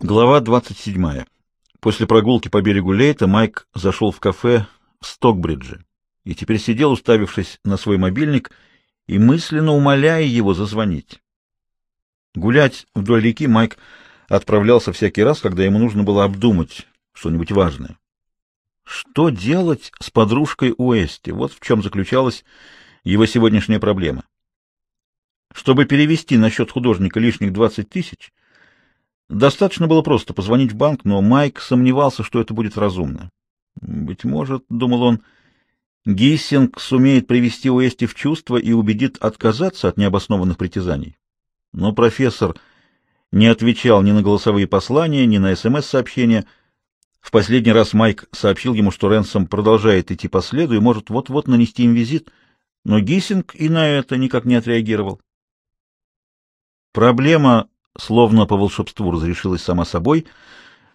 Глава 27. После прогулки по берегу Лейта Майк зашел в кафе в Стокбридже и теперь сидел, уставившись на свой мобильник и мысленно умоляя его зазвонить. Гулять вдоль реки Майк отправлялся всякий раз, когда ему нужно было обдумать что-нибудь важное. Что делать с подружкой Уэсти? Вот в чем заключалась его сегодняшняя проблема. Чтобы перевести на счет художника лишних 20 тысяч, достаточно было просто позвонить в банк, но Майк сомневался, что это будет разумно. Быть может, — думал он, — Гиссинг сумеет привести Уэсти в чувство и убедит отказаться от необоснованных притязаний. Но профессор не отвечал ни на голосовые послания, ни на СМС-сообщения. В последний раз Майк сообщил ему, что Ренсом продолжает идти по следу и может вот-вот нанести им визит, но Гиссинг и на это никак не отреагировал. Проблема, словно по волшебству, разрешилась сама собой.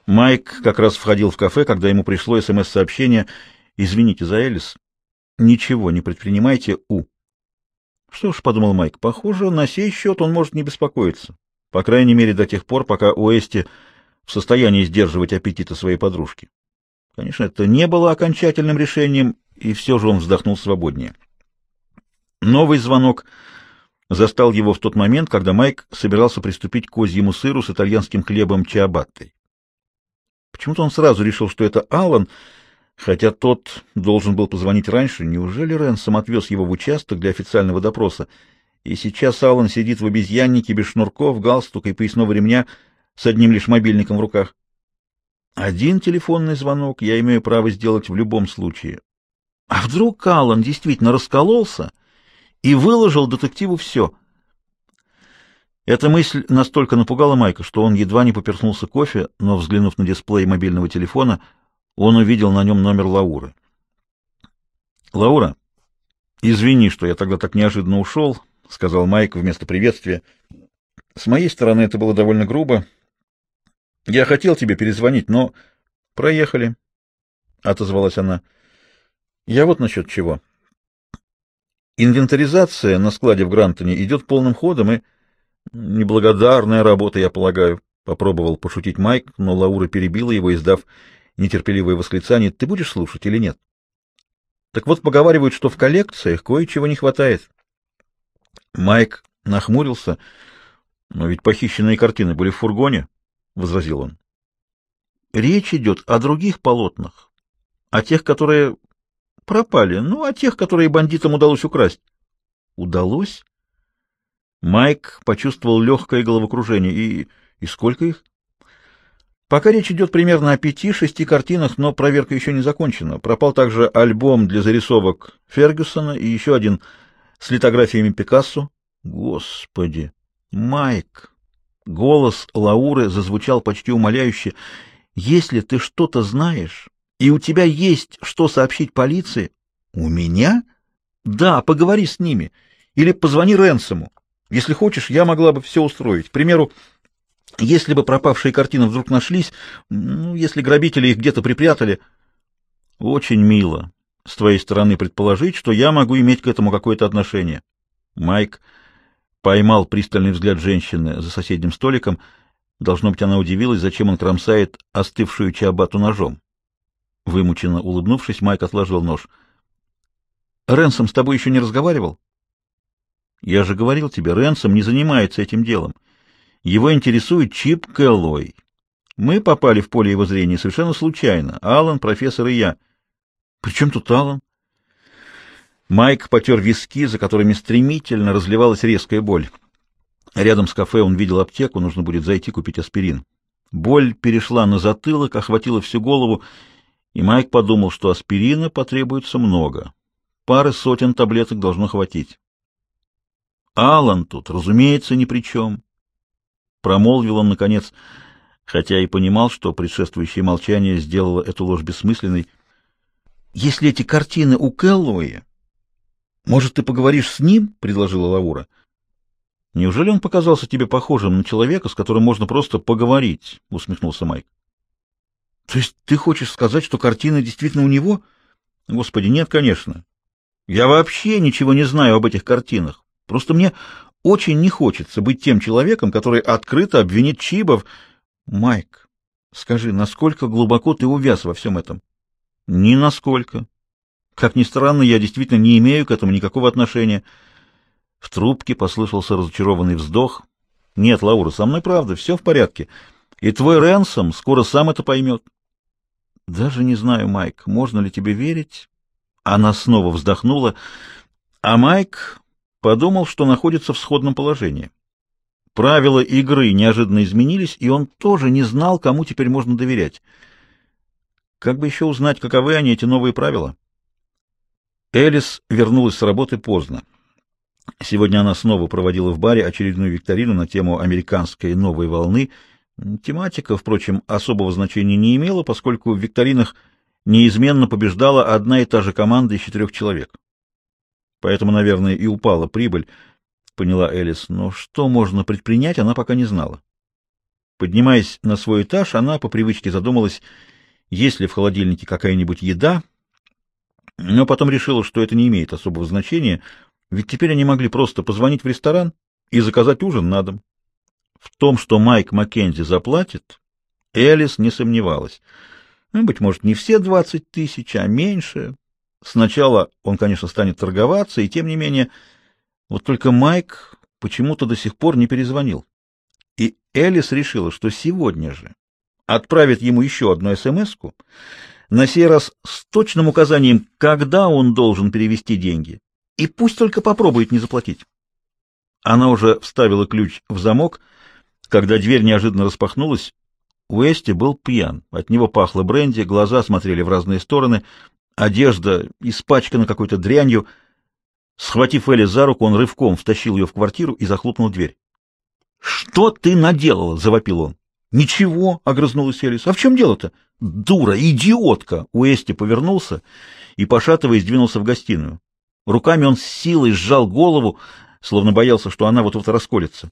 Майк как раз входил в кафе, когда ему пришло СМС-сообщение «Извините за Элис, ничего не предпринимайте, У». Что ж, — подумал Майк, — похоже, на сей счет он может не беспокоиться. По крайней мере, до тех пор, пока Уэсти в состоянии сдерживать аппетиты своей подружки. Конечно, это не было окончательным решением, и все же он вздохнул свободнее. Новый звонок — застал его в тот момент, когда Майк собирался приступить к козьему сыру с итальянским хлебом чиабаттой. Почему-то он сразу решил, что это Аллан, хотя тот должен был позвонить раньше. Неужели Ренсом отвез его в участок для официального допроса? И сейчас Аллан сидит в обезьяннике без шнурков, галстука и поясного ремня с одним лишь мобильником в руках. Один телефонный звонок я имею право сделать в любом случае. А вдруг Аллан действительно раскололся и выложил детективу все. Эта мысль настолько напугала Майка, что он едва не поперхнулся кофе, но, взглянув на дисплей мобильного телефона, он увидел на нем номер Лауры. «Лаура, извини, что я тогда так неожиданно ушел», — сказал Майк вместо приветствия. «С моей стороны это было довольно грубо. Я хотел тебе перезвонить, но...» «Проехали», — отозвалась она. «Я вот насчет чего». Инвентаризация на складе в Грантоне идет полным ходом, и... Неблагодарная работа, я полагаю, — попробовал пошутить Майк, но Лаура перебила его, издав нетерпеливое восклицание. — Ты будешь слушать или нет? Так вот, поговаривают, что в коллекциях кое-чего не хватает. Майк нахмурился. — Но ведь похищенные картины были в фургоне, — возразил он. — Речь идет о других полотнах, о тех, которые пропали. Ну, а тех, которые бандитам удалось украсть. Удалось? Майк почувствовал легкое головокружение. И, и сколько их? Пока речь идет примерно о пяти-шести картинах, но проверка еще не закончена. Пропал также альбом для зарисовок Фергюсона и еще один с литографиями Пикассо. Господи! Майк! Голос Лауры зазвучал почти умоляюще. Если ты что-то знаешь, и у тебя есть что сообщить полиции? У меня? Да, поговори с ними. Или позвони Ренсому. Если хочешь, я могла бы все устроить. К примеру, если бы пропавшие картины вдруг нашлись, ну, если грабители их где-то припрятали... Очень мило с твоей стороны предположить, что я могу иметь к этому какое-то отношение. Майк поймал пристальный взгляд женщины за соседним столиком. Должно быть, она удивилась, зачем он кромсает остывшую чиабату ножом. Вымученно улыбнувшись, Майк отложил нож. «Ренсом с тобой еще не разговаривал?» «Я же говорил тебе, Ренсом не занимается этим делом. Его интересует Чип Кэллой. Мы попали в поле его зрения совершенно случайно. Алан, профессор и я. При чем тут Алан?» Майк потер виски, за которыми стремительно разливалась резкая боль. Рядом с кафе он видел аптеку, нужно будет зайти купить аспирин. Боль перешла на затылок, охватила всю голову, и Майк подумал, что аспирина потребуется много. Пары сотен таблеток должно хватить. Алан тут, разумеется, ни при чем. Промолвил он, наконец, хотя и понимал, что предшествующее молчание сделало эту ложь бессмысленной. «Если эти картины у Кэллоуи, может, ты поговоришь с ним?» — предложила Лаура. «Неужели он показался тебе похожим на человека, с которым можно просто поговорить?» — усмехнулся Майк. То есть ты хочешь сказать, что картина действительно у него? Господи, нет, конечно. Я вообще ничего не знаю об этих картинах. Просто мне очень не хочется быть тем человеком, который открыто обвинит Чибов. Майк, скажи, насколько глубоко ты увяз во всем этом? Ни насколько. Как ни странно, я действительно не имею к этому никакого отношения. В трубке послышался разочарованный вздох. Нет, Лаура, со мной правда, все в порядке. И твой Ренсом скоро сам это поймет. Даже не знаю, Майк, можно ли тебе верить? Она снова вздохнула, а Майк подумал, что находится в сходном положении. Правила игры неожиданно изменились, и он тоже не знал, кому теперь можно доверять. Как бы еще узнать, каковы они, эти новые правила? Элис вернулась с работы поздно. Сегодня она снова проводила в баре очередную викторину на тему американской новой волны. Тематика, впрочем, особого значения не имела, поскольку в викторинах неизменно побеждала одна и та же команда из четырех человек. Поэтому, наверное, и упала прибыль, поняла Элис, но что можно предпринять, она пока не знала. Поднимаясь на свой этаж, она по привычке задумалась, есть ли в холодильнике какая-нибудь еда, но потом решила, что это не имеет особого значения, ведь теперь они могли просто позвонить в ресторан и заказать ужин на дом. В том, что Майк Маккензи заплатит, Элис не сомневалась. Ну, быть может, не все двадцать тысяч, а меньше. Сначала он, конечно, станет торговаться, и тем не менее... Вот только Майк почему-то до сих пор не перезвонил. И Элис решила, что сегодня же отправит ему еще одну смс на сей раз с точным указанием, когда он должен перевести деньги, и пусть только попробует не заплатить. Она уже вставила ключ в замок, когда дверь неожиданно распахнулась. Уэсти был пьян, от него пахло бренди, глаза смотрели в разные стороны, одежда испачкана какой-то дрянью. Схватив Элли за руку, он рывком втащил ее в квартиру и захлопнул дверь. — Что ты наделала? — завопил он. — Ничего, — огрызнулась Элис. — А в чем дело-то? — Дура, идиотка! Уэсти повернулся и, пошатываясь, двинулся в гостиную. Руками он с силой сжал голову, словно боялся, что она вот-вот расколется.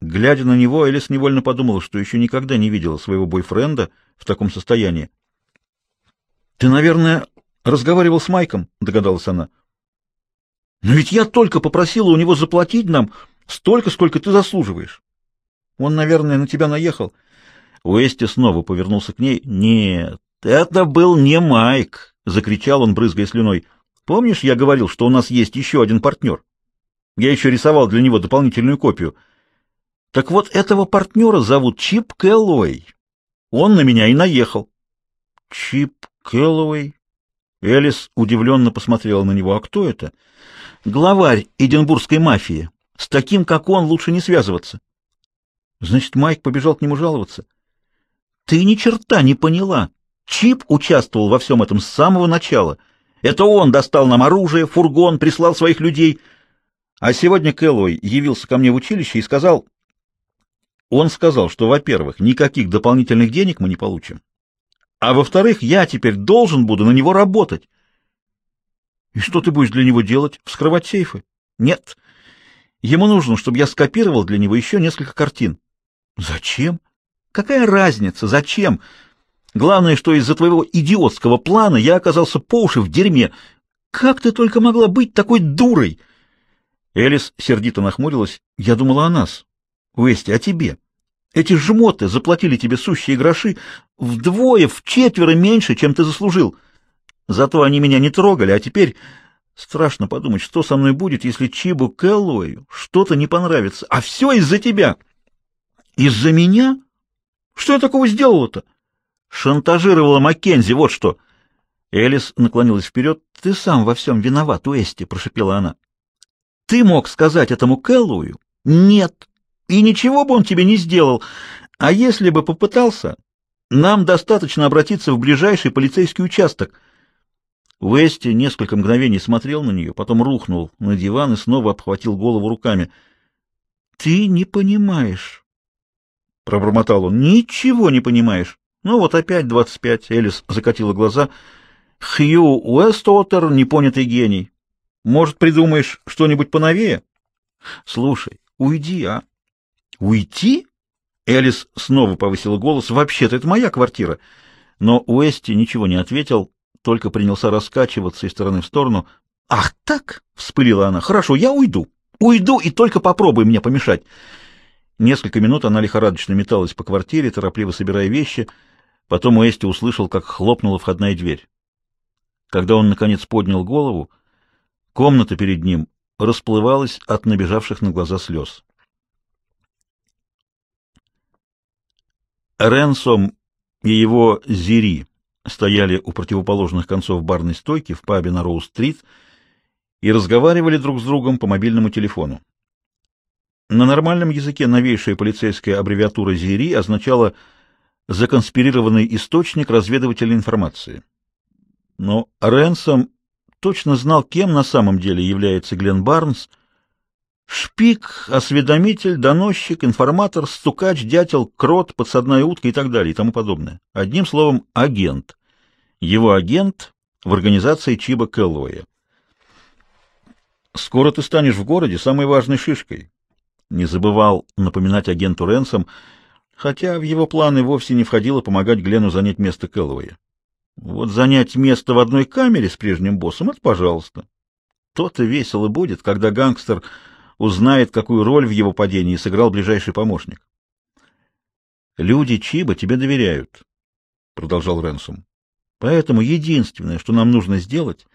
Глядя на него, Элис невольно подумала, что еще никогда не видела своего бойфренда в таком состоянии. — Ты, наверное, разговаривал с Майком, — догадалась она. — Но ведь я только попросила у него заплатить нам столько, сколько ты заслуживаешь. Он, наверное, на тебя наехал. Уэсти снова повернулся к ней. — Нет, это был не Майк, — закричал он, брызгая слюной. — Помнишь, я говорил, что у нас есть еще один партнер? Я еще рисовал для него дополнительную копию. Так вот, этого партнера зовут Чип Кэллоуэй. Он на меня и наехал. — Чип Кэллоуэй? Элис удивленно посмотрела на него. — А кто это? — Главарь эдинбургской мафии. С таким, как он, лучше не связываться. Значит, Майк побежал к нему жаловаться. Ты ни черта не поняла. Чип участвовал во всем этом с самого начала. Это он достал нам оружие, фургон, прислал своих людей. А сегодня Кэллоуэй явился ко мне в училище и сказал... Он сказал, что, во-первых, никаких дополнительных денег мы не получим, а во-вторых, я теперь должен буду на него работать. И что ты будешь для него делать? Вскрывать сейфы? Нет. Ему нужно, чтобы я скопировал для него еще несколько картин. Зачем? Какая разница? Зачем? Главное, что из-за твоего идиотского плана я оказался по уши в дерьме. Как ты только могла быть такой дурой? Элис сердито нахмурилась. Я думала о нас. Уэсти, о тебе. Эти жмоты заплатили тебе сущие гроши вдвое, в четверо меньше, чем ты заслужил. Зато они меня не трогали, а теперь страшно подумать, что со мной будет, если Чибу Кэллоуэю что-то не понравится. А все из-за тебя. Из-за меня? Что я такого сделала-то? Шантажировала Маккензи, вот что. Элис наклонилась вперед. Ты сам во всем виноват, Уэсти, прошепела она. Ты мог сказать этому Кэллоую? Нет. И ничего бы он тебе не сделал. А если бы попытался, нам достаточно обратиться в ближайший полицейский участок. Уэсти несколько мгновений смотрел на нее, потом рухнул на диван и снова обхватил голову руками. — Ты не понимаешь, — пробормотал он. — Ничего не понимаешь. Ну вот опять двадцать пять. Элис закатила глаза. Хью Уэстотер — непонятый гений. Может, придумаешь что-нибудь поновее? Слушай, уйди, а? Уйти? Элис снова повысила голос. Вообще-то это моя квартира. Но Уэсти ничего не ответил, только принялся раскачиваться из стороны в сторону. Ах так? — вспылила она. Хорошо, я уйду. Уйду и только попробуй мне помешать. Несколько минут она лихорадочно металась по квартире, торопливо собирая вещи. Потом Уэсти услышал, как хлопнула входная дверь. Когда он, наконец, поднял голову, комната перед ним расплывалась от набежавших на глаза слез. Ренсом и его Зири стояли у противоположных концов барной стойки в пабе на Роуз-стрит и разговаривали друг с другом по мобильному телефону. На нормальном языке новейшая полицейская аббревиатура ЗИРИ означала «законспирированный источник разведывательной информации». Но Ренсом точно знал, кем на самом деле является Глен Барнс. Шпик, осведомитель, доносчик, информатор, стукач, дятел, крот, подсадная утка и так далее и тому подобное. Одним словом, агент. Его агент в организации Чиба Келлоуэя. «Скоро ты станешь в городе самой важной шишкой», не забывал напоминать агенту Ренсом, хотя в его планы вовсе не входило помогать Глену занять место Кэллоуэя. Вот занять место в одной камере с прежним боссом — это пожалуйста. То-то весело будет, когда гангстер узнает, какую роль в его падении сыграл ближайший помощник. «Люди Чиба тебе доверяют», — продолжал Ренсом. «Поэтому единственное, что нам нужно сделать,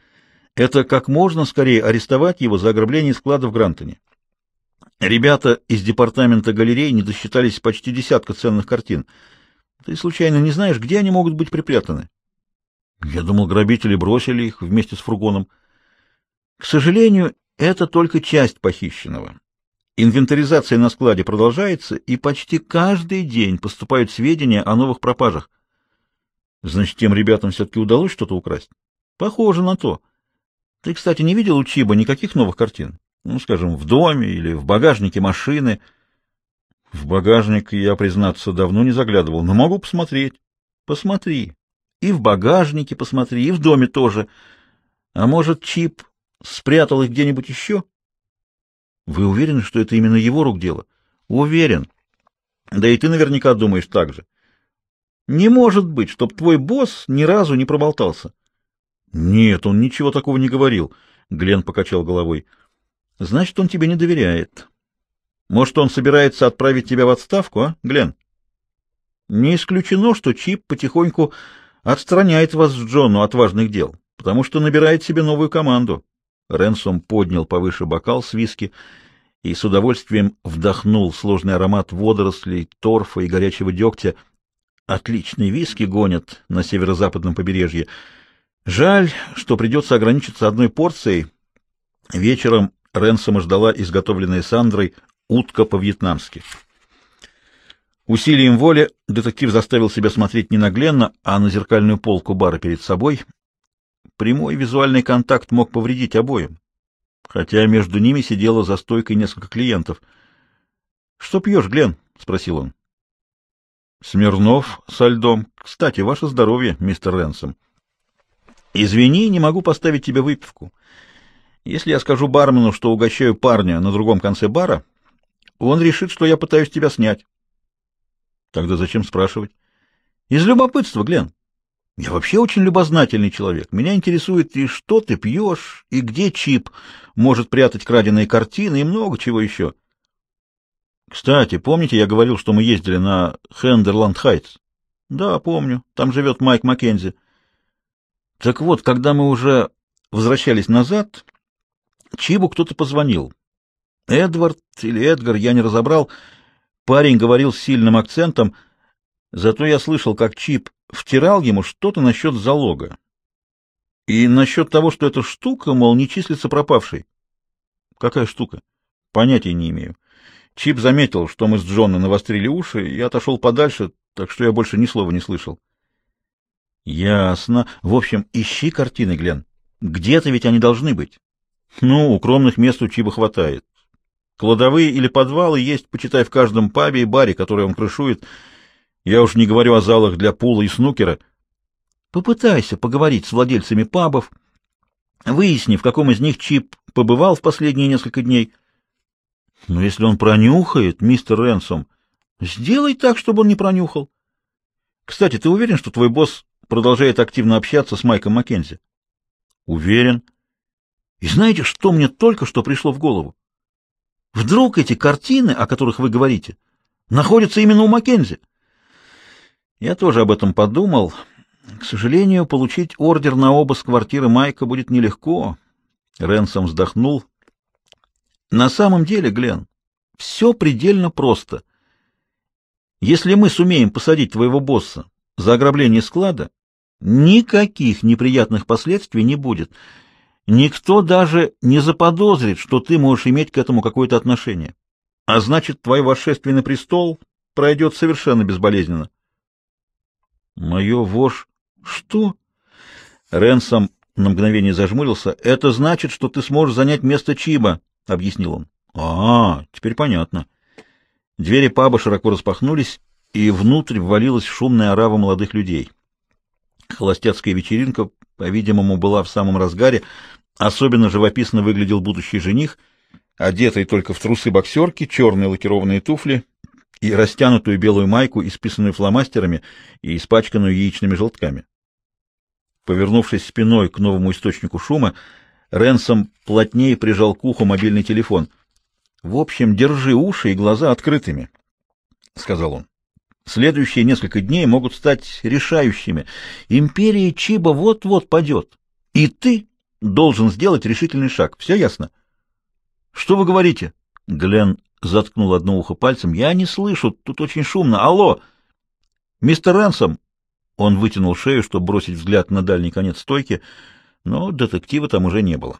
это как можно скорее арестовать его за ограбление склада в Грантоне. Ребята из департамента галерей не досчитались почти десятка ценных картин. Ты случайно не знаешь, где они могут быть припрятаны? Я думал, грабители бросили их вместе с фургоном. К сожалению, это только часть похищенного. Инвентаризация на складе продолжается, и почти каждый день поступают сведения о новых пропажах. Значит, тем ребятам все-таки удалось что-то украсть? Похоже на то. Ты, кстати, не видел у Чиба никаких новых картин? Ну, скажем, в доме или в багажнике машины. В багажник я, признаться, давно не заглядывал, но могу посмотреть. Посмотри. И в багажнике посмотри, и в доме тоже. А может, Чип спрятал их где-нибудь еще? Вы уверены, что это именно его рук дело? Уверен. Да и ты наверняка думаешь так же. Не может быть, чтоб твой босс ни разу не проболтался. Нет, он ничего такого не говорил. Глен покачал головой. Значит, он тебе не доверяет. Может, он собирается отправить тебя в отставку, а, Глен? Не исключено, что Чип потихоньку отстраняет вас с Джону от важных дел, потому что набирает себе новую команду. Ренсом поднял повыше бокал с виски и с удовольствием вдохнул сложный аромат водорослей, торфа и горячего дегтя. Отличные виски гонят на северо-западном побережье. Жаль, что придется ограничиться одной порцией. Вечером Ренсома ждала изготовленная Сандрой утка по-вьетнамски. Усилием воли детектив заставил себя смотреть не на Гленна, а на зеркальную полку бара перед собой. Прямой визуальный контакт мог повредить обоим, хотя между ними сидело за стойкой несколько клиентов. — Что пьешь, Глен? — спросил он. — Смирнов со льдом. Кстати, ваше здоровье, мистер Ренсом. — Извини, не могу поставить тебе выпивку. — если я скажу бармену, что угощаю парня на другом конце бара, он решит, что я пытаюсь тебя снять. Тогда зачем спрашивать? Из любопытства, Глен. Я вообще очень любознательный человек. Меня интересует и что ты пьешь, и где Чип может прятать краденые картины, и много чего еще. Кстати, помните, я говорил, что мы ездили на Хендерланд Хайтс? Да, помню. Там живет Майк Маккензи. Так вот, когда мы уже возвращались назад, Чибу кто-то позвонил. Эдвард или Эдгар, я не разобрал. Парень говорил с сильным акцентом, зато я слышал, как Чип втирал ему что-то насчет залога. И насчет того, что эта штука, мол, не числится пропавшей. Какая штука? Понятия не имею. Чип заметил, что мы с Джоном навострили уши, и отошел подальше, так что я больше ни слова не слышал. Ясно. В общем, ищи картины, Глен. Где-то ведь они должны быть. Ну, укромных мест у Чиба хватает. Кладовые или подвалы есть, почитай, в каждом пабе и баре, который он крышует. Я уж не говорю о залах для пула и снукера. Попытайся поговорить с владельцами пабов, выясни, в каком из них Чип побывал в последние несколько дней. Но если он пронюхает, мистер Ренсом, сделай так, чтобы он не пронюхал. Кстати, ты уверен, что твой босс продолжает активно общаться с Майком Маккензи? Уверен. И знаете, что мне только что пришло в голову? Вдруг эти картины, о которых вы говорите, находится именно у Маккензи. Я тоже об этом подумал. К сожалению, получить ордер на обыск квартиры Майка будет нелегко. Ренсом вздохнул. На самом деле, Глен, все предельно просто. Если мы сумеем посадить твоего босса за ограбление склада, никаких неприятных последствий не будет. Никто даже не заподозрит, что ты можешь иметь к этому какое-то отношение. А значит, твое восшествие на престол пройдет совершенно безболезненно. Мое вож... Что? Ренсом на мгновение зажмурился. Это значит, что ты сможешь занять место Чиба, объяснил он. А, теперь понятно. Двери паба широко распахнулись, и внутрь ввалилась шумная орава молодых людей. Холостяцкая вечеринка, по-видимому, была в самом разгаре. Особенно живописно выглядел будущий жених, одетый только в трусы-боксерки, черные лакированные туфли и растянутую белую майку, исписанную фломастерами и испачканную яичными желтками. Повернувшись спиной к новому источнику шума, Ренсом плотнее прижал к уху мобильный телефон. «В общем, держи уши и глаза открытыми», — сказал он. «Следующие несколько дней могут стать решающими. Империя Чиба вот-вот падет, и ты должен сделать решительный шаг. Все ясно?» «Что вы говорите?» Глен заткнул одно ухо пальцем. «Я не слышу, тут очень шумно. Алло! Мистер Ренсом!» Он вытянул шею, чтобы бросить взгляд на дальний конец стойки, но детектива там уже не было.